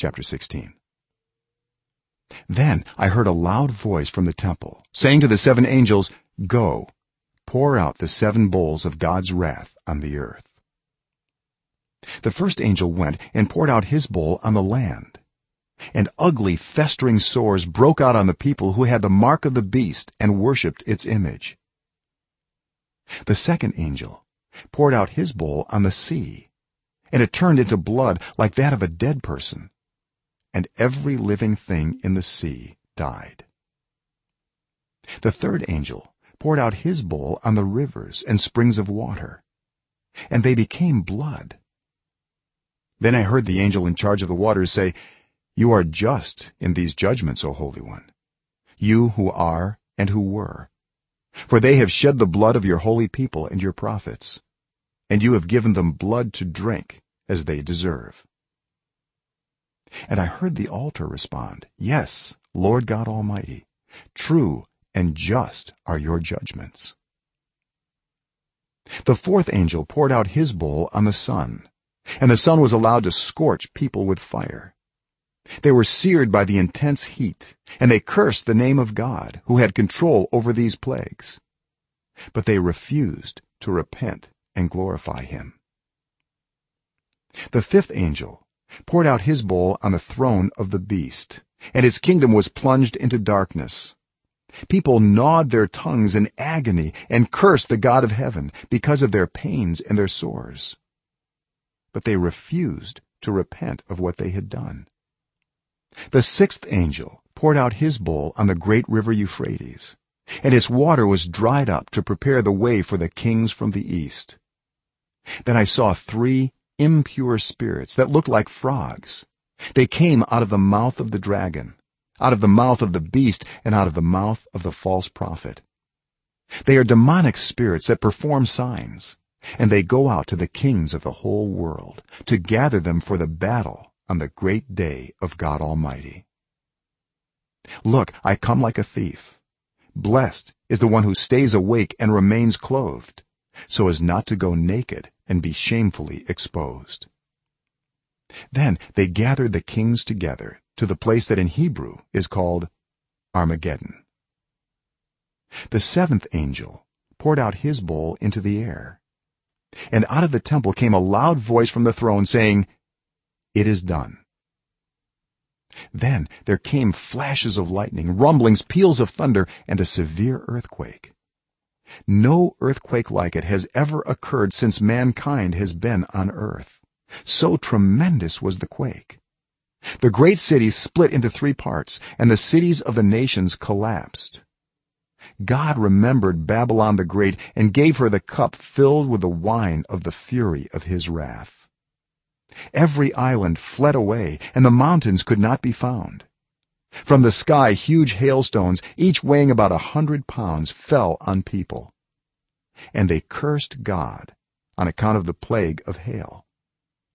chapter 16 then i heard a loud voice from the temple saying to the seven angels go pour out the seven bowls of god's wrath on the earth. The first angel went and poured out his bowl on the land and ugly festering sores broke out on the people who had the mark of the beast and worshipped its image. The second angel poured out his bowl on the sea and it turned into blood like that of a dead person and every living thing in the sea died. The third angel poured out his bowl on the rivers and springs of water and they became blood. Then i heard the angel in charge of the waters say you are just in these judgments o holy one you who are and who were. For they have shed the blood of your holy people and your prophets and you have given them blood to drink as they deserve and i heard the altar respond yes lord god almighty true and just are your judgments. The fourth angel poured out his bowl on the sun and the sun was allowed to scorch people with fire. They were seared by the intense heat and they cursed the name of god who had control over these plagues. But they refused to repent and glorify him. The fifth angel poured out his bowl on the throne of the beast and his kingdom was plunged into darkness. People gnawed their tongues in agony and cursed the god of heaven because of their pains and their sores. But they refused to repent of what they had done. The sixth angel poured out his bowl on the great river euphrates and its water was dried up to prepare the way for the kings from the east. Then i saw three impure spirits that looked like frogs. They came out of the mouth of the dragon out of the mouth of the beast and out of the mouth of the false prophet. They are demonic spirits that perform signs and they go out to the kings of the whole world to gather them for the battle on the great day of god almighty. Look i come like a thief. Blessed is the one who stays awake and remains clothed so as not to go naked and be shamefully exposed. Then they gathered the kings together to the place that in hebrew is called armageddon. The seventh angel poured out his bowl into the air. And out of the temple came a loud voice from the throne saying it is done. Then there came flashes of lightning rumblings peals of thunder and a severe earthquake no earthquake like it has ever occurred since mankind has been on earth. So tremendous was the quake. The great city split into 3 parts and the cities of the nations collapsed. God remembered babylon the great and gave her the cup filled with the wine of the fury of his wrath. Every island fled away and the mountains could not be found from the sky huge hailstones each weighing about a 100 pounds fell on people. And they cursed god on account of the plague of hail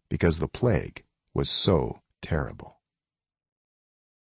because the plague was so terrible